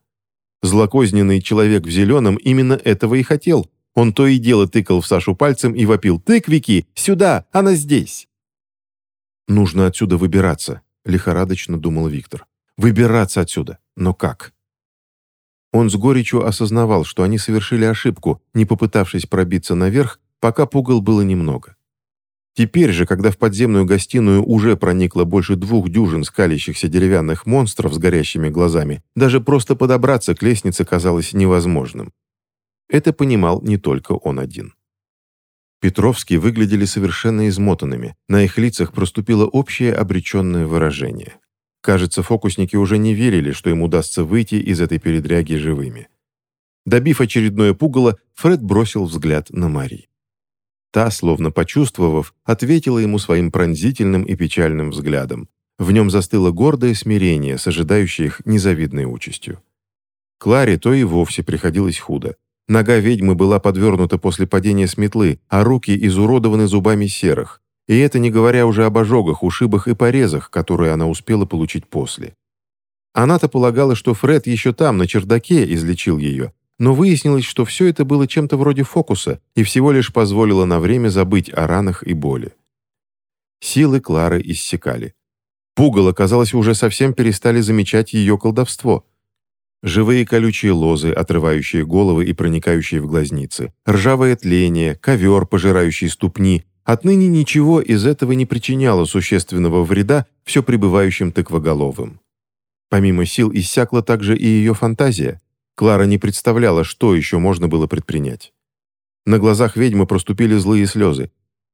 Злокозненный человек в зеленом именно этого и хотел. Он то и дело тыкал в Сашу пальцем и вопил «Тыквики! Сюда! Она здесь!» «Нужно отсюда выбираться», — лихорадочно думал Виктор. «Выбираться отсюда! Но как?» Он с горечью осознавал, что они совершили ошибку, не попытавшись пробиться наверх, пока пугал было немного. Теперь же, когда в подземную гостиную уже проникло больше двух дюжин скалящихся деревянных монстров с горящими глазами, даже просто подобраться к лестнице казалось невозможным. Это понимал не только он один. Петровские выглядели совершенно измотанными, на их лицах проступило общее обреченное выражение. Кажется, фокусники уже не верили, что им удастся выйти из этой передряги живыми. Добив очередное пугало, Фред бросил взгляд на Мари. Та, словно почувствовав, ответила ему своим пронзительным и печальным взглядом. В нем застыло гордое смирение с ожидающей их незавидной участью. Кларе то и вовсе приходилось худо. Нога ведьмы была подвернута после падения с метлы, а руки изуродованы зубами серых. И это не говоря уже об ожогах, ушибах и порезах, которые она успела получить после. Она-то полагала, что Фред еще там, на чердаке, излечил ее, но выяснилось, что все это было чем-то вроде фокуса и всего лишь позволило на время забыть о ранах и боли. Силы Клары иссякали. Пугало, казалось, уже совсем перестали замечать ее колдовство. Живые колючие лозы, отрывающие головы и проникающие в глазницы, ржавое тление, ковер, пожирающий ступни, Отныне ничего из этого не причиняло существенного вреда все пребывающим тыквоголовым. Помимо сил иссякла также и ее фантазия. Клара не представляла, что еще можно было предпринять. На глазах ведьмы проступили злые слезы.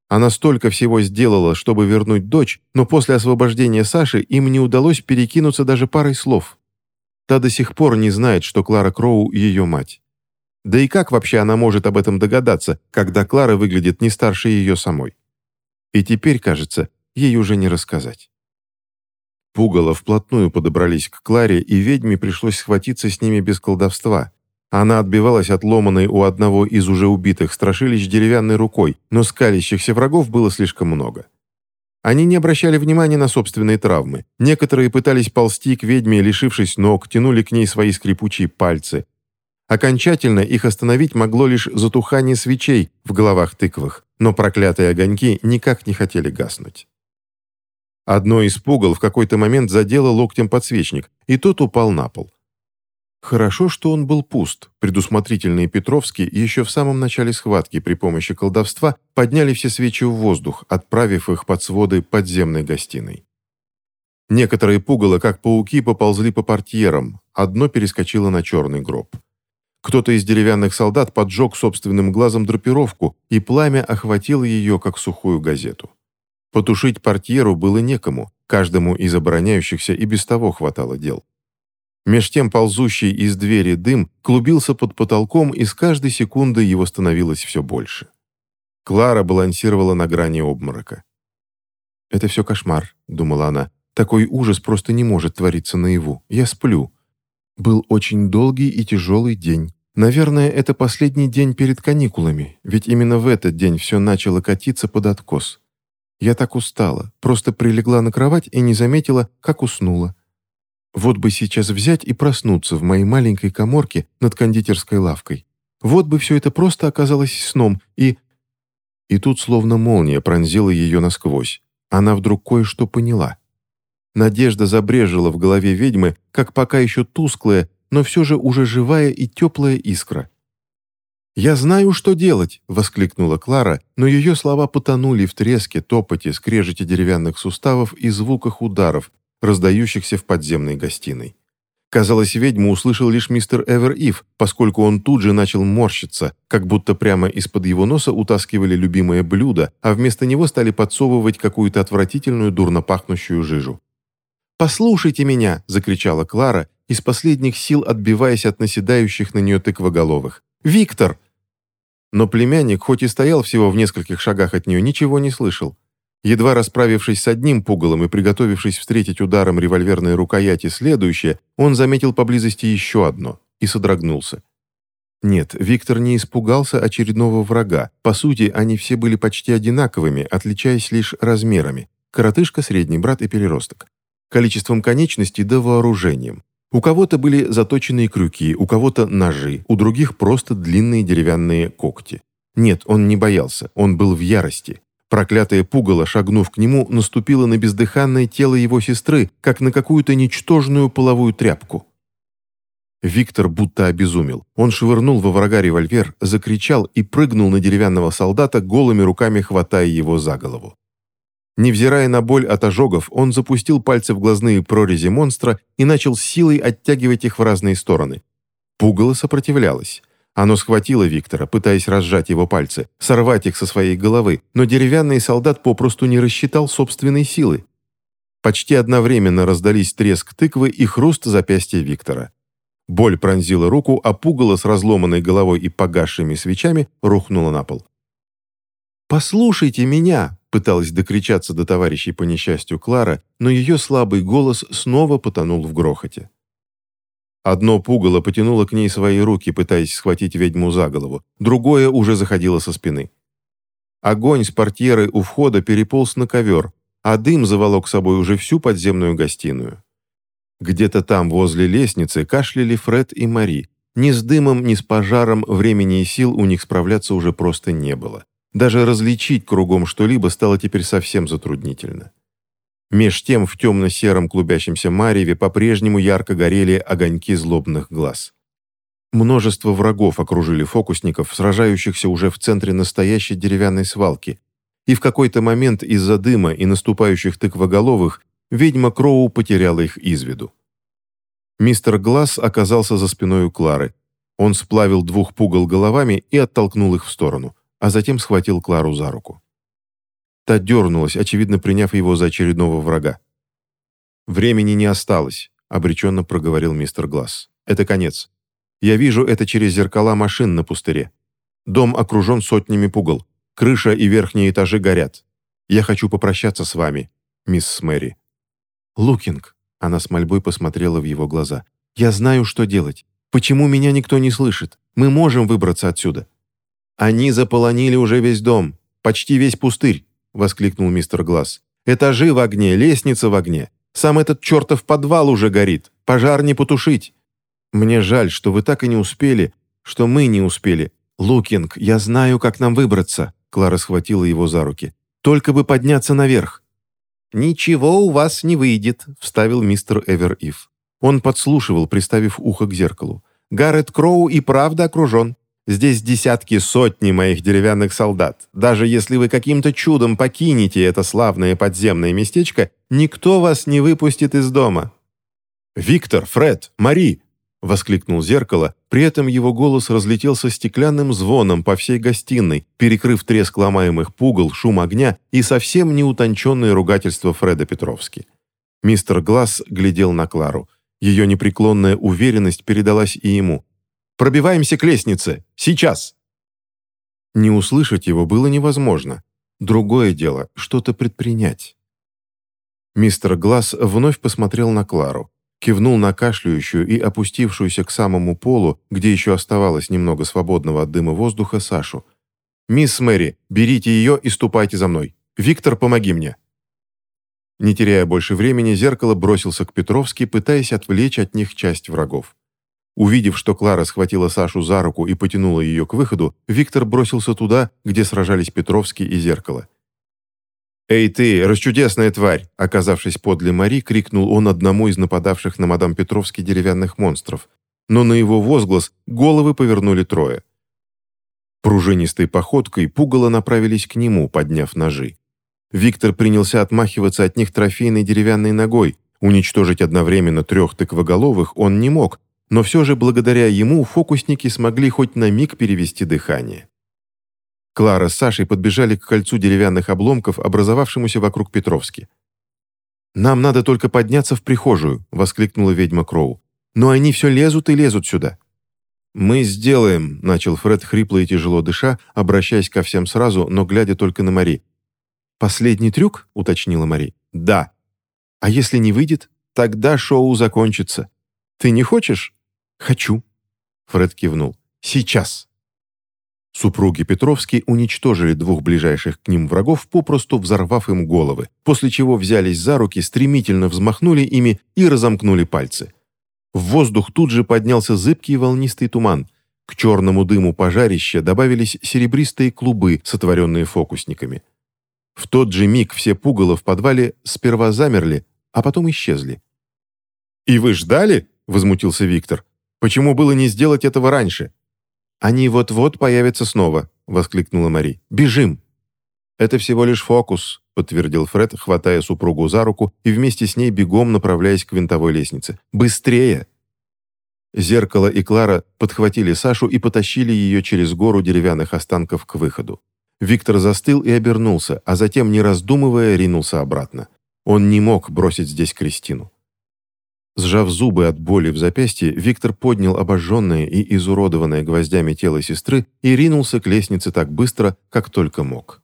Она столько всего сделала, чтобы вернуть дочь, но после освобождения Саши им не удалось перекинуться даже парой слов. Та до сих пор не знает, что Клара Кроу – ее мать. Да и как вообще она может об этом догадаться, когда Клара выглядит не старше ее самой? И теперь, кажется, ей уже не рассказать. Пугало вплотную подобрались к Кларе, и ведьме пришлось схватиться с ними без колдовства. Она отбивалась от ломаной у одного из уже убитых страшилищ деревянной рукой, но скалящихся врагов было слишком много. Они не обращали внимания на собственные травмы. Некоторые пытались ползти к ведьме, лишившись ног, тянули к ней свои скрипучие пальцы. Окончательно их остановить могло лишь затухание свечей в головах тыквах, но проклятые огоньки никак не хотели гаснуть. Одно из пугал в какой-то момент задело локтем подсвечник, и тот упал на пол. Хорошо, что он был пуст. Предусмотрительные Петровские еще в самом начале схватки при помощи колдовства подняли все свечи в воздух, отправив их под своды подземной гостиной. Некоторые пугало, как пауки, поползли по портьерам, одно перескочило на черный гроб. Кто-то из деревянных солдат поджег собственным глазом драпировку, и пламя охватило ее, как сухую газету. Потушить портьеру было некому, каждому из обороняющихся и без того хватало дел. Меж тем ползущий из двери дым клубился под потолком, и с каждой секундой его становилось все больше. Клара балансировала на грани обморока. «Это все кошмар», — думала она. «Такой ужас просто не может твориться наяву. Я сплю. Был очень долгий и тяжелый день. Наверное, это последний день перед каникулами, ведь именно в этот день все начало катиться под откос. Я так устала, просто прилегла на кровать и не заметила, как уснула. Вот бы сейчас взять и проснуться в моей маленькой коморке над кондитерской лавкой. Вот бы все это просто оказалось сном, и... И тут словно молния пронзила ее насквозь. Она вдруг кое-что поняла. Надежда забрежила в голове ведьмы, как пока еще тусклая, но все же уже живая и теплая искра. «Я знаю, что делать!» — воскликнула Клара, но ее слова потонули в треске, топоте, скрежете деревянных суставов и звуках ударов, раздающихся в подземной гостиной. Казалось, ведьму услышал лишь мистер Эвер Ив, поскольку он тут же начал морщиться, как будто прямо из-под его носа утаскивали любимое блюдо, а вместо него стали подсовывать какую-то отвратительную дурно пахнущую жижу. «Послушайте меня!» — закричала Клара, из последних сил отбиваясь от наседающих на нее тыквоголовых. «Виктор!» Но племянник, хоть и стоял всего в нескольких шагах от нее, ничего не слышал. Едва расправившись с одним пугалом и приготовившись встретить ударом револьверной рукояти следующее, он заметил поблизости еще одно и содрогнулся. Нет, Виктор не испугался очередного врага. По сути, они все были почти одинаковыми, отличаясь лишь размерами. Коротышка, средний брат и переросток. Количеством конечностей да вооружением. У кого-то были заточенные крюки, у кого-то ножи, у других просто длинные деревянные когти. Нет, он не боялся, он был в ярости. Проклятая пугало, шагнув к нему, наступила на бездыханное тело его сестры, как на какую-то ничтожную половую тряпку. Виктор будто обезумел. Он швырнул во врага револьвер, закричал и прыгнул на деревянного солдата, голыми руками хватая его за голову. Невзирая на боль от ожогов, он запустил пальцы в глазные прорези монстра и начал силой оттягивать их в разные стороны. Пугало сопротивлялось. Оно схватило Виктора, пытаясь разжать его пальцы, сорвать их со своей головы, но деревянный солдат попросту не рассчитал собственной силы. Почти одновременно раздались треск тыквы и хруст запястья Виктора. Боль пронзила руку, а пугало с разломанной головой и погасшими свечами рухнуло на пол. «Послушайте меня!» — пыталась докричаться до товарищей по несчастью Клара, но ее слабый голос снова потонул в грохоте. Одно пугало потянуло к ней свои руки, пытаясь схватить ведьму за голову, другое уже заходило со спины. Огонь с портьеры у входа переполз на ковер, а дым заволок собой уже всю подземную гостиную. Где-то там, возле лестницы, кашляли Фред и Мари. Ни с дымом, ни с пожаром времени и сил у них справляться уже просто не было. Даже различить кругом что-либо стало теперь совсем затруднительно. Меж тем в темно-сером клубящемся мареве по-прежнему ярко горели огоньки злобных глаз. Множество врагов окружили фокусников, сражающихся уже в центре настоящей деревянной свалки, и в какой-то момент из-за дыма и наступающих тыквоголовых ведьма Кроу потеряла их из виду. Мистер Глаз оказался за спиной у Клары. Он сплавил двух пугал головами и оттолкнул их в сторону а затем схватил Клару за руку. Та дернулась, очевидно приняв его за очередного врага. «Времени не осталось», — обреченно проговорил мистер Глаз. «Это конец. Я вижу это через зеркала машин на пустыре. Дом окружен сотнями пугал. Крыша и верхние этажи горят. Я хочу попрощаться с вами, мисс Мэри». «Лукинг», — она с мольбой посмотрела в его глаза. «Я знаю, что делать. Почему меня никто не слышит? Мы можем выбраться отсюда». «Они заполонили уже весь дом, почти весь пустырь», — воскликнул мистер Глаз. «Этажи в огне, лестница в огне. Сам этот чертов подвал уже горит. Пожар не потушить. Мне жаль, что вы так и не успели, что мы не успели. Лукинг, я знаю, как нам выбраться», — Клара схватила его за руки. «Только бы подняться наверх». «Ничего у вас не выйдет», — вставил мистер Эвер Ив. Он подслушивал, приставив ухо к зеркалу. «Гаррет Кроу и правда окружен. Здесь десятки, сотни моих деревянных солдат. Даже если вы каким-то чудом покинете это славное подземное местечко, никто вас не выпустит из дома». «Виктор, Фред, Мари!» — воскликнул зеркало, при этом его голос разлетелся стеклянным звоном по всей гостиной, перекрыв треск ломаемых пугал, шум огня и совсем неутонченное ругательство Фреда Петровски. Мистер Глаз глядел на Клару. Ее непреклонная уверенность передалась и ему. Пробиваемся к лестнице! Сейчас!» Не услышать его было невозможно. Другое дело — что-то предпринять. Мистер Глаз вновь посмотрел на Клару. кивнул на кашляющую и опустившуюся к самому полу, где еще оставалось немного свободного от дыма воздуха, Сашу. «Мисс Мэри, берите ее и ступайте за мной. Виктор, помоги мне». Не теряя больше времени, зеркало бросился к Петровски, пытаясь отвлечь от них часть врагов. Увидев, что Клара схватила Сашу за руку и потянула ее к выходу, Виктор бросился туда, где сражались Петровский и зеркало. «Эй ты, расчудесная тварь!» Оказавшись подле Мари, крикнул он одному из нападавших на мадам Петровский деревянных монстров. Но на его возглас головы повернули трое. Пружинистой походкой пугало направились к нему, подняв ножи. Виктор принялся отмахиваться от них трофейной деревянной ногой. Уничтожить одновременно трех тыквоголовых он не мог, но все же благодаря ему фокусники смогли хоть на миг перевести дыхание. Клара с Сашей подбежали к кольцу деревянных обломков, образовавшемуся вокруг Петровски. «Нам надо только подняться в прихожую», — воскликнула ведьма Кроу. «Но они все лезут и лезут сюда». «Мы сделаем», — начал Фред хрипло и тяжело дыша, обращаясь ко всем сразу, но глядя только на Мари. «Последний трюк?» — уточнила Мари. «Да». «А если не выйдет? Тогда шоу закончится. Ты не хочешь?» «Хочу». Фред кивнул. «Сейчас». Супруги Петровски уничтожили двух ближайших к ним врагов, попросту взорвав им головы, после чего взялись за руки, стремительно взмахнули ими и разомкнули пальцы. В воздух тут же поднялся зыбкий волнистый туман. К черному дыму пожарища добавились серебристые клубы, сотворенные фокусниками. В тот же миг все пугало в подвале сперва замерли, а потом исчезли. «И вы ждали?» — возмутился Виктор. «Почему было не сделать этого раньше?» «Они вот-вот появятся снова», — воскликнула Мари. «Бежим!» «Это всего лишь фокус», — подтвердил Фред, хватая супругу за руку и вместе с ней бегом направляясь к винтовой лестнице. «Быстрее!» Зеркало и Клара подхватили Сашу и потащили ее через гору деревянных останков к выходу. Виктор застыл и обернулся, а затем, не раздумывая, ринулся обратно. Он не мог бросить здесь Кристину. Сжав зубы от боли в запястье, Виктор поднял обожженное и изуродованное гвоздями тело сестры и ринулся к лестнице так быстро, как только мог.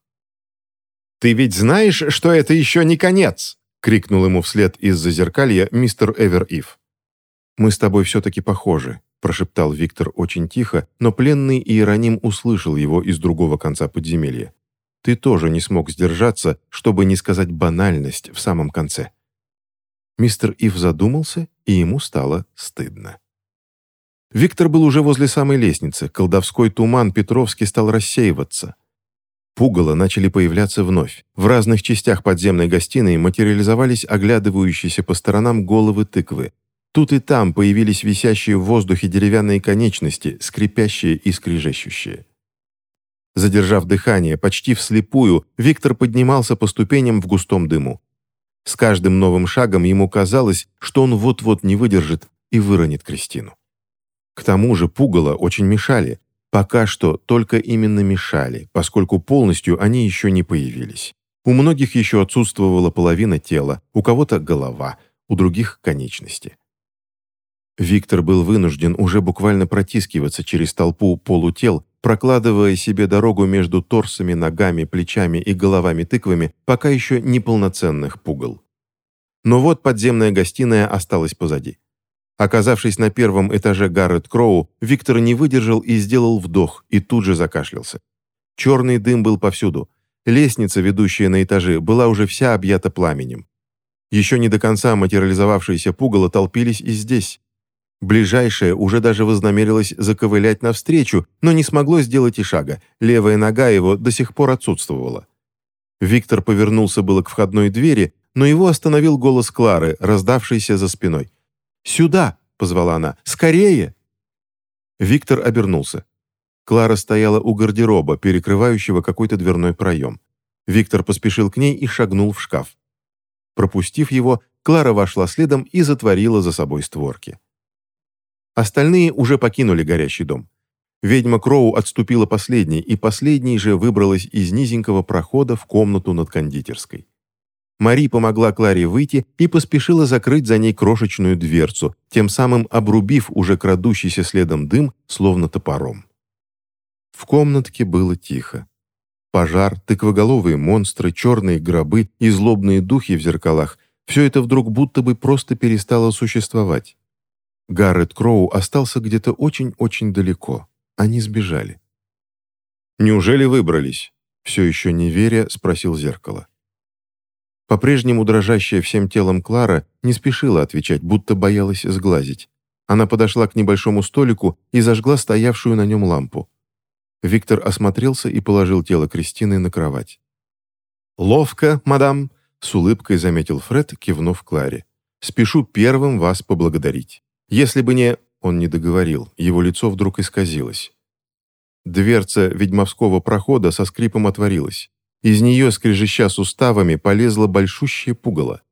«Ты ведь знаешь, что это еще не конец!» — крикнул ему вслед из-за зеркалья мистер Эвер Ив. «Мы с тобой все-таки похожи», — прошептал Виктор очень тихо, но пленный Иероним услышал его из другого конца подземелья. «Ты тоже не смог сдержаться, чтобы не сказать банальность в самом конце». Мистер Ив задумался, и ему стало стыдно. Виктор был уже возле самой лестницы, колдовской туман Петровский стал рассеиваться. Пугало начали появляться вновь. В разных частях подземной гостиной материализовались оглядывающиеся по сторонам головы тыквы. Тут и там появились висящие в воздухе деревянные конечности, скрипящие и скрежещущие. Задержав дыхание, почти вслепую, Виктор поднимался по ступеням в густом дыму. С каждым новым шагом ему казалось, что он вот-вот не выдержит и выронит Кристину. К тому же пугало очень мешали. Пока что только именно мешали, поскольку полностью они еще не появились. У многих еще отсутствовала половина тела, у кого-то голова, у других конечности. Виктор был вынужден уже буквально протискиваться через толпу полутел, прокладывая себе дорогу между торсами, ногами, плечами и головами-тыквами пока еще неполноценных пугал. Но вот подземная гостиная осталась позади. Оказавшись на первом этаже Гаррет Кроу, Виктор не выдержал и сделал вдох, и тут же закашлялся. Черный дым был повсюду. Лестница, ведущая на этажи, была уже вся объята пламенем. Еще не до конца материализовавшиеся пугало толпились и здесь, Ближайшее уже даже вознамерилось заковылять навстречу, но не смогло сделать и шага. Левая нога его до сих пор отсутствовала. Виктор повернулся было к входной двери, но его остановил голос Клары, раздавшийся за спиной. «Сюда!» — позвала она. «Скорее!» Виктор обернулся. Клара стояла у гардероба, перекрывающего какой-то дверной проем. Виктор поспешил к ней и шагнул в шкаф. Пропустив его, Клара вошла следом и затворила за собой створки. Остальные уже покинули горящий дом. Ведьма Кроу отступила последней, и последней же выбралась из низенького прохода в комнату над кондитерской. Мари помогла Кларе выйти и поспешила закрыть за ней крошечную дверцу, тем самым обрубив уже крадущийся следом дым, словно топором. В комнатке было тихо. Пожар, тыквоголовые монстры, черные гробы и злобные духи в зеркалах все это вдруг будто бы просто перестало существовать. Гаррет Кроу остался где-то очень-очень далеко. Они сбежали. «Неужели выбрались?» Все еще не веря, спросил зеркало. По-прежнему дрожащая всем телом Клара не спешила отвечать, будто боялась сглазить. Она подошла к небольшому столику и зажгла стоявшую на нем лампу. Виктор осмотрелся и положил тело Кристины на кровать. «Ловко, мадам», — с улыбкой заметил Фред, кивнув Кларе. «Спешу первым вас поблагодарить. Если бы не...» Он не договорил, его лицо вдруг исказилось. Дверца ведьмовского прохода со скрипом отворилась. Из нее, скрежеща суставами, полезла большущее пугало.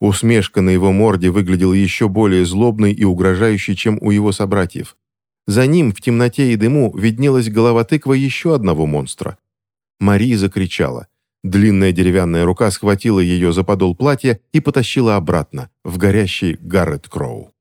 Усмешка на его морде выглядела еще более злобной и угрожающей, чем у его собратьев. За ним, в темноте и дыму, виднелась голова тыквы еще одного монстра. Мари закричала. Длинная деревянная рука схватила ее за подол платья и потащила обратно, в горящий Гаррет Кроу.